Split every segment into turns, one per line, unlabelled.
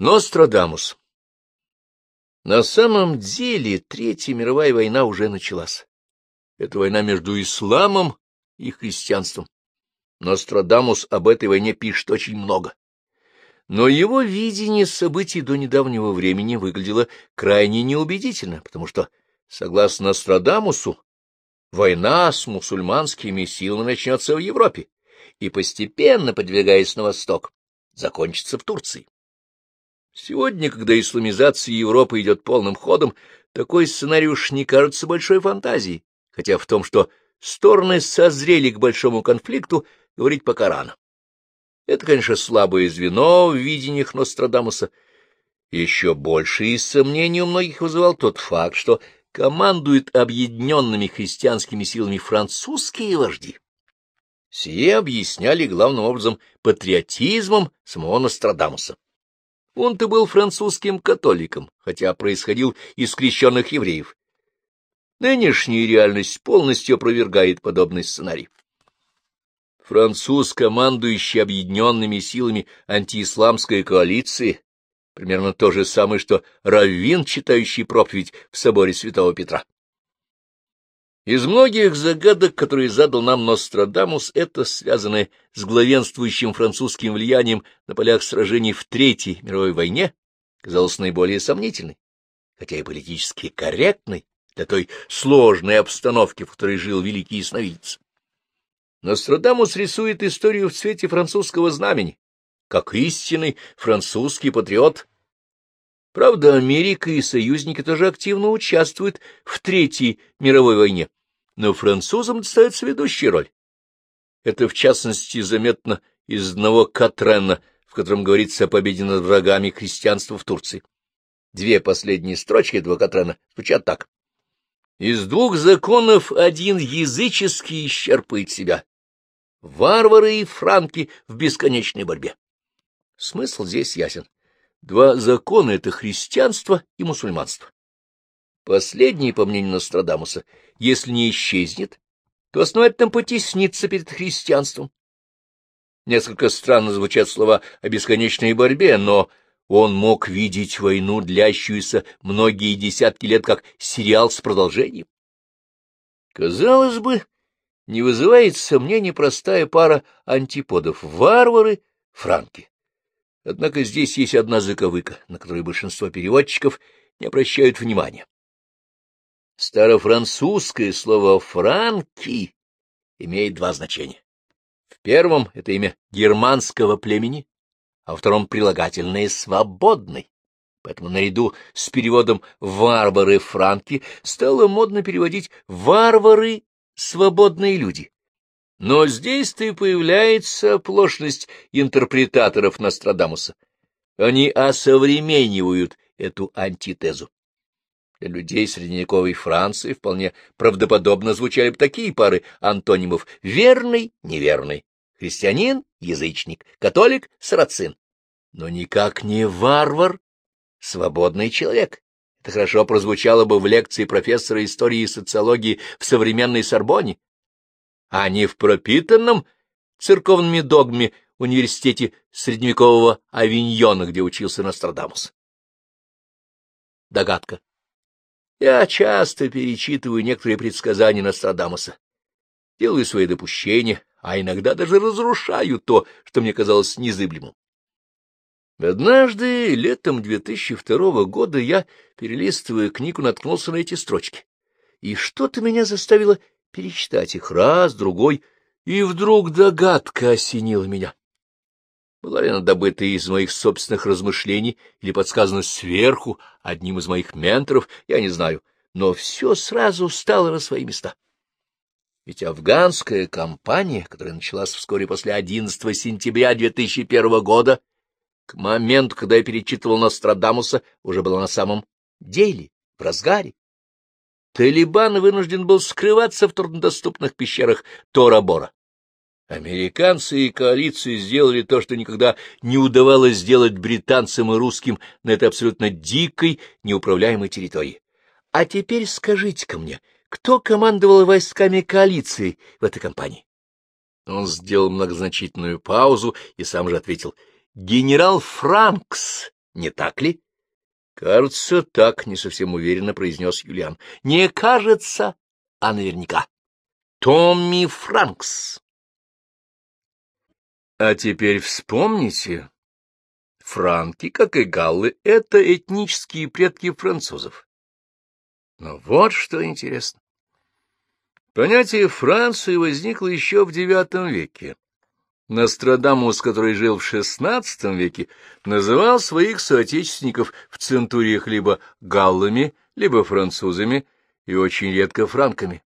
Нострадамус. На самом деле Третья мировая война уже началась. Это война между исламом и христианством. Нострадамус об этой войне пишет очень много. Но его видение событий до недавнего времени выглядело крайне неубедительно, потому что, согласно Нострадамусу, война с мусульманскими силами начнется в Европе и, постепенно подвигаясь на восток, закончится в Турции. Сегодня, когда исламизация Европы идет полным ходом, такой сценарий уж не кажется большой фантазией, хотя в том, что стороны созрели к большому конфликту, говорить пока рано. Это, конечно, слабое звено в видениях Нострадамуса. Еще большие сомнения у многих вызывал тот факт, что командуют объединенными христианскими силами французские вожди. Сие объясняли главным образом патриотизмом самого Нострадамуса. Он-то был французским католиком, хотя происходил из крещенных евреев. Нынешняя реальность полностью опровергает подобный сценарий. Француз, командующий объединенными силами антиисламской коалиции, примерно то же самое, что раввин, читающий проповедь в соборе святого Петра. Из многих загадок, которые задал нам Нострадамус, это связанное с главенствующим французским влиянием на полях сражений в Третьей мировой войне, казалось наиболее сомнительной, хотя и политически корректной для той сложной обстановки, в которой жил великий ясновидец. Нострадамус рисует историю в цвете французского знамени, как истинный французский патриот. Правда, Америка и союзники тоже активно участвуют в Третьей мировой войне, но французам достается ведущая роль. Это, в частности, заметно из одного Катрена, в котором говорится о победе над врагами христианства в Турции. Две последние строчки этого Катрена звучат так. «Из двух законов один языческий исчерпывает себя. Варвары и франки в бесконечной борьбе». Смысл здесь ясен. Два закона — это христианство и мусульманство. Последний, по мнению Нострадамуса, если не исчезнет, то основательно потеснится перед христианством. Несколько странно звучат слова о бесконечной борьбе, но он мог видеть войну, длящуюся многие десятки лет, как сериал с продолжением. Казалось бы, не вызывает сомнений простая пара антиподов — варвары, франки. Однако здесь есть одна заковыка, на которую большинство переводчиков не обращают внимания. Старофранцузское слово «франки» имеет два значения. В первом — это имя германского племени, а во втором — прилагательное «свободный». Поэтому наряду с переводом «варвары-франки» стало модно переводить «варвары — свободные люди». Но здесь-то и появляется оплошность интерпретаторов Нострадамуса. Они осовременивают эту антитезу. Для людей средневековой Франции вполне правдоподобно звучали бы такие пары антонимов «верный», «неверный», «христианин», «язычник», «католик», «сарацин». Но никак не «варвар», «свободный человек». Это хорошо прозвучало бы в лекции профессора истории и социологии в современной Сорбоне, а не в пропитанном церковными догмами университете средневекового Авиньона, где учился Нострадамус. Догадка. Я часто перечитываю некоторые предсказания Нострадамуса, делаю свои допущения, а иногда даже разрушаю то, что мне казалось незыблемым. Однажды, летом 2002 года, я, перелистывая книгу, наткнулся на эти строчки. И что-то меня заставило перечитать их раз, другой, и вдруг догадка осенила меня. Была ли она добыта из моих собственных размышлений или подсказана сверху одним из моих менторов, я не знаю, но все сразу стало на свои места. Ведь афганская кампания, которая началась вскоре после 11 сентября 2001 года, к моменту, когда я перечитывал Нострадамуса, уже была на самом деле, в разгаре. Талибан вынужден был скрываться в труднодоступных пещерах Тора-Бора. Американцы и коалиции сделали то, что никогда не удавалось сделать британцам и русским на этой абсолютно дикой, неуправляемой территории. А теперь скажите-ка мне, кто командовал войсками коалиции в этой кампании? Он сделал многозначительную паузу и сам же ответил. Генерал Франкс, Не так ли? — Кажется, так, — не совсем уверенно произнес Юлиан. — Не кажется, а наверняка. Томми Франкс. А теперь вспомните, франки, как и галлы, — это этнические предки французов. Но вот что интересно. Понятие Франции возникло еще в IX веке. Нострадамус, который жил в XVI веке, называл своих соотечественников в центуриях либо галлами, либо французами и очень редко франками.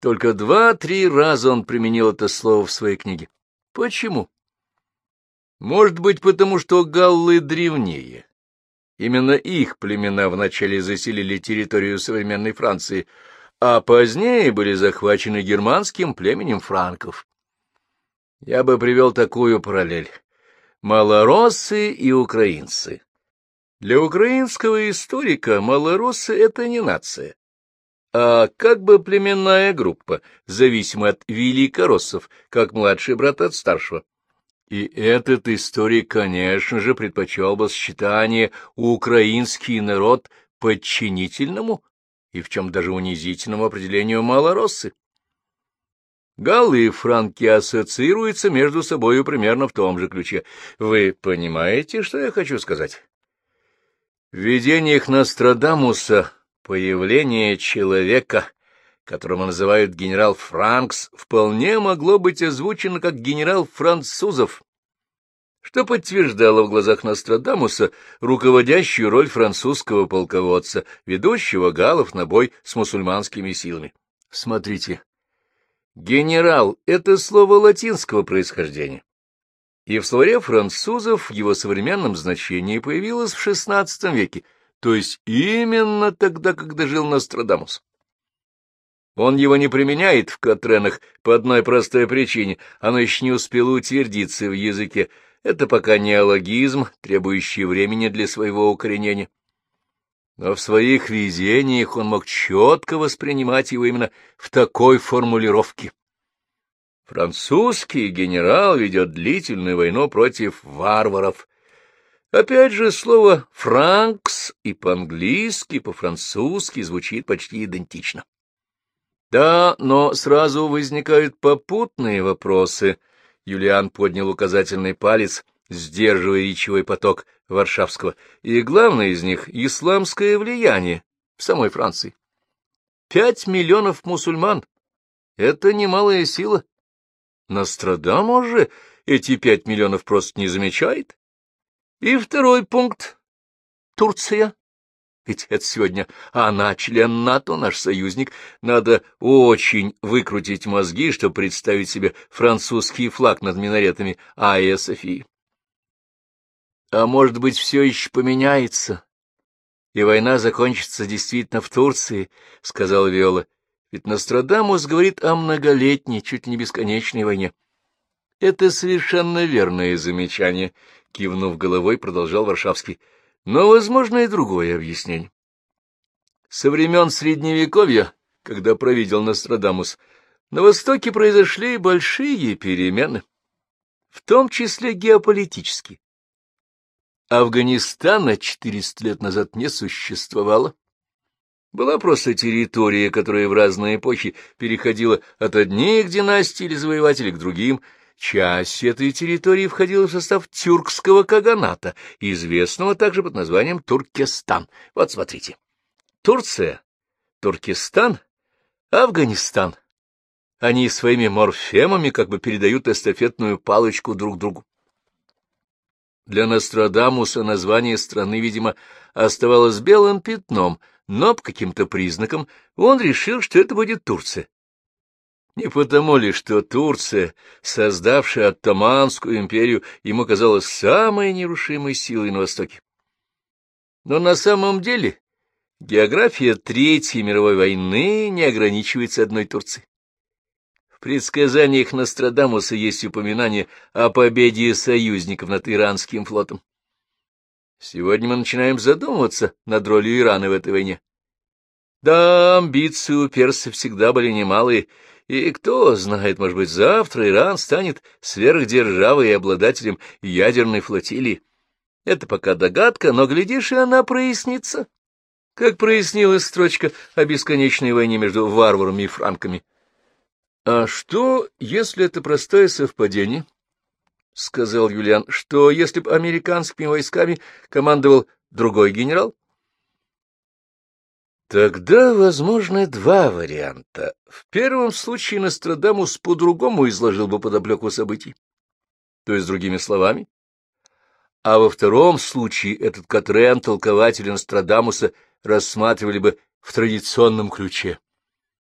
Только два-три раза он применил это слово в своей книге. Почему? Может быть, потому что галлы древнее. Именно их племена вначале заселили территорию современной Франции, а позднее были захвачены германским племенем франков. Я бы привел такую параллель. Малороссы и украинцы. Для украинского историка малороссы — это не нация, а как бы племенная группа, зависимая от великороссов, как младший брат от старшего. И этот историк, конечно же, предпочел бы сочетание украинский народ подчинительному и в чем даже унизительному определению малороссы. Галлы и франки ассоциируются между собою примерно в том же ключе. Вы понимаете, что я хочу сказать? В видениях Нострадамуса появление человека, которого называют генерал Франкс, вполне могло быть озвучено как генерал французов, что подтверждало в глазах Нострадамуса руководящую роль французского полководца, ведущего галов на бой с мусульманскими силами. Смотрите, Генерал — это слово латинского происхождения, и в словаре французов в его современном значении появилось в XVI веке, то есть именно тогда, когда жил Нострадамус. Он его не применяет в Катренах по одной простой причине, оно еще не успело утвердиться в языке. Это пока неологизм, требующий времени для своего укоренения но в своих видениях он мог четко воспринимать его именно в такой формулировке. Французский генерал ведет длительную войну против варваров. Опять же, слово «франкс» и по-английски, по-французски звучит почти идентично. Да, но сразу возникают попутные вопросы. Юлиан поднял указательный палец, сдерживая речевой поток — Варшавского, и главное из них — исламское влияние в самой Франции. Пять миллионов мусульман — это немалая сила. Нострадамус же эти пять миллионов просто не замечает. И второй пункт — Турция. Ведь это сегодня она, член НАТО, наш союзник. Надо очень выкрутить мозги, чтобы представить себе французский флаг над минаретами Айя Софии. А может быть, все еще поменяется, и война закончится действительно в Турции, — сказал Виола. Ведь Нострадамус говорит о многолетней, чуть ли не бесконечной войне. — Это совершенно верное замечание, — кивнув головой, продолжал Варшавский. — Но возможно и другое объяснение. Со времен Средневековья, когда провидел Нострадамус, на Востоке произошли большие перемены, в том числе геополитические. Афганистана 400 лет назад не существовало. Была просто территория, которая в разные эпохи переходила от одних династий или завоевателей к другим. Часть этой территории входила в состав тюркского каганата, известного также под названием Туркестан. Вот смотрите. Турция, Туркестан, Афганистан. Они своими морфемами как бы передают эстафетную палочку друг другу. Для Нострадамуса название страны, видимо, оставалось белым пятном, но по каким-то признакам он решил, что это будет Турция. Не потому ли, что Турция, создавшая Оттоманскую империю, ему казалась самой нерушимой силой на Востоке. Но на самом деле география Третьей мировой войны не ограничивается одной Турцией. В предсказаниях Нострадамуса есть упоминание о победе союзников над иранским флотом. Сегодня мы начинаем задумываться над ролью Ирана в этой войне. Да, амбиции у перса всегда были немалые, и кто знает, может быть, завтра Иран станет сверхдержавой и обладателем ядерной флотилии. Это пока догадка, но, глядишь, и она прояснится. Как прояснилась строчка о бесконечной войне между варварами и франками. А что, если это простое совпадение? — сказал Юлиан, — что если бы американскими войсками командовал другой генерал? Тогда возможны два варианта. В первом случае Нострадамус по-другому изложил бы подоплеку событий, то есть другими словами. А во втором случае этот Катрен, толкователь Нострадамуса, рассматривали бы в традиционном ключе.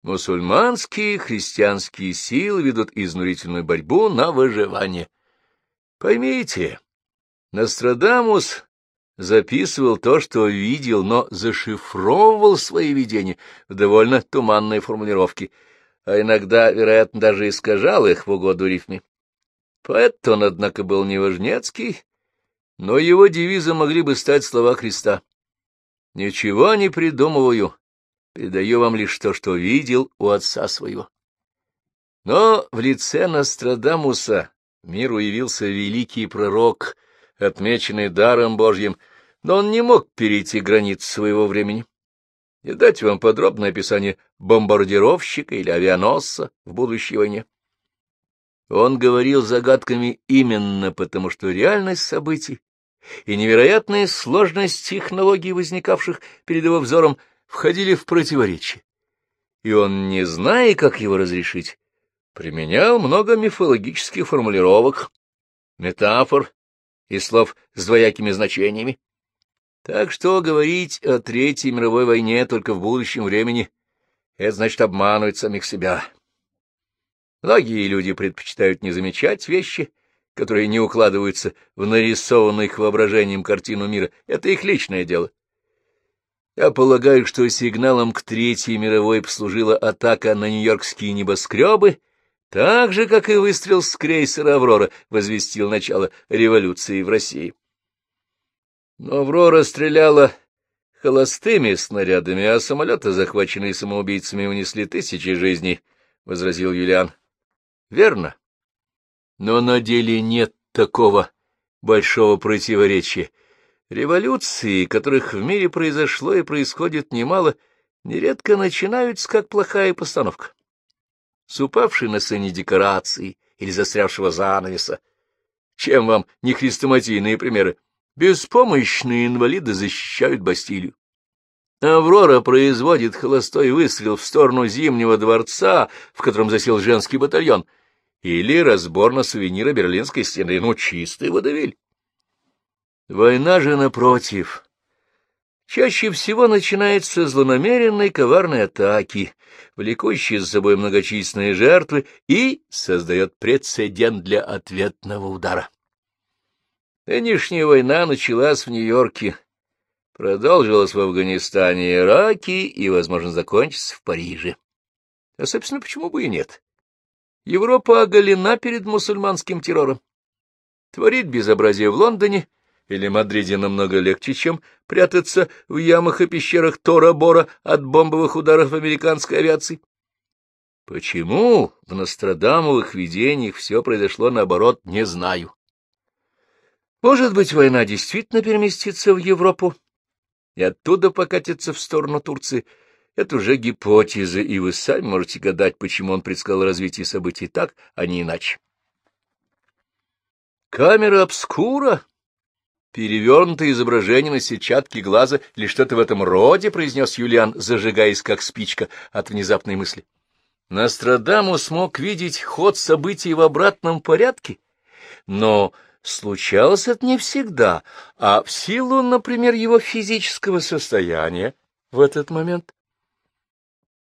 Мусульманские христианские силы ведут изнурительную борьбу на выживание. Поймите, Нострадамус записывал то, что видел, но зашифровывал свои видения в довольно туманной формулировке, а иногда, вероятно, даже искажал их в угоду рифме. Поэт он, однако, был не важнецкий, но его девизом могли бы стать слова Христа. «Ничего не придумываю, передаю вам лишь то, что видел у отца своего». Но в лице Нострадамуса миру явился великий пророк, отмеченный даром Божьим, но он не мог перейти границ своего времени. И дать вам подробное описание бомбардировщика или авианосца в будущей войне. Он говорил загадками именно потому, что реальность событий и невероятная сложность технологий, возникавших перед его взором, входили в противоречие. И он, не зная, как его разрешить, применял много мифологических формулировок, метафор и слов с двоякими значениями. Так что говорить о Третьей мировой войне только в будущем времени — это значит обманывать самих себя. Многие люди предпочитают не замечать вещи, которые не укладываются в нарисованную их воображением картину мира. Это их личное дело. Я полагаю, что сигналом к Третьей мировой послужила атака на нью-йоркские небоскребы — так же, как и выстрел с крейсера «Аврора» возвестил начало революции в России. Но «Аврора» стреляла холостыми снарядами, а самолеты, захваченные самоубийцами, унесли тысячи жизней, — возразил Юлиан. — Верно. Но на деле нет такого большого противоречия. Революции, которых в мире произошло и происходит немало, нередко начинаются как плохая постановка с упавшей на сцене декорации или застрявшего занавеса. Чем вам не хрестоматийные примеры? Беспомощные инвалиды защищают Бастилию. Аврора производит холостой выстрел в сторону Зимнего дворца, в котором засел женский батальон, или разбор на сувениры Берлинской стены, ну, чистый водовиль. Война же, напротив, чаще всего начинается злонамеренной коварной атаки, влекущей за собой многочисленные жертвы, и создает прецедент для ответного удара. Нынешняя война началась в Нью-Йорке, продолжилась в Афганистане и Ираке и, возможно, закончится в Париже. А, собственно, почему бы и нет? Европа оголена перед мусульманским террором. Творит безобразие в Лондоне — или Мадриде намного легче, чем прятаться в ямах и пещерах Тора-Бора от бомбовых ударов американской авиации. Почему в Нострадамовых видениях все произошло наоборот, не знаю. Может быть, война действительно переместится в Европу и оттуда покатится в сторону Турции. Это уже гипотеза, и вы сами можете гадать, почему он предсказал развитие событий так, а не иначе. Камера обскура Перевернутое изображение на сетчатке глаза или что-то в этом роде, — произнес Юлиан, зажигаясь как спичка от внезапной мысли. Нострадамус мог видеть ход событий в обратном порядке, но случалось это не всегда, а в силу, например, его физического состояния в этот момент.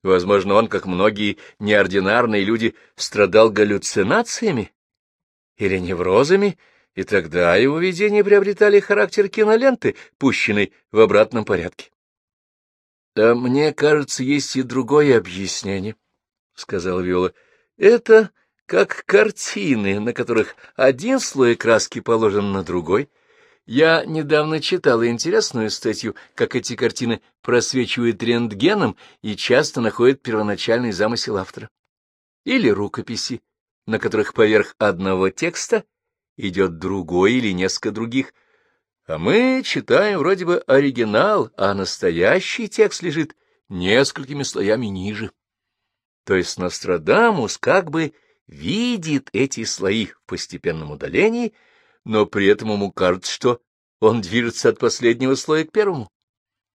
Возможно, он, как многие неординарные люди, страдал галлюцинациями или неврозами, и тогда его видения приобретали характер киноленты, пущенной в обратном порядке. — Да мне кажется, есть и другое объяснение, — сказал Виола. — Это как картины, на которых один слой краски положен на другой. Я недавно читала интересную статью, как эти картины просвечивают рентгеном и часто находят первоначальный замысел автора. Или рукописи, на которых поверх одного текста идет другой или несколько других. А мы читаем вроде бы оригинал, а настоящий текст лежит несколькими слоями ниже. То есть Нострадамус как бы видит эти слои в постепенном удалении, но при этом ему кажется, что он движется от последнего слоя к первому.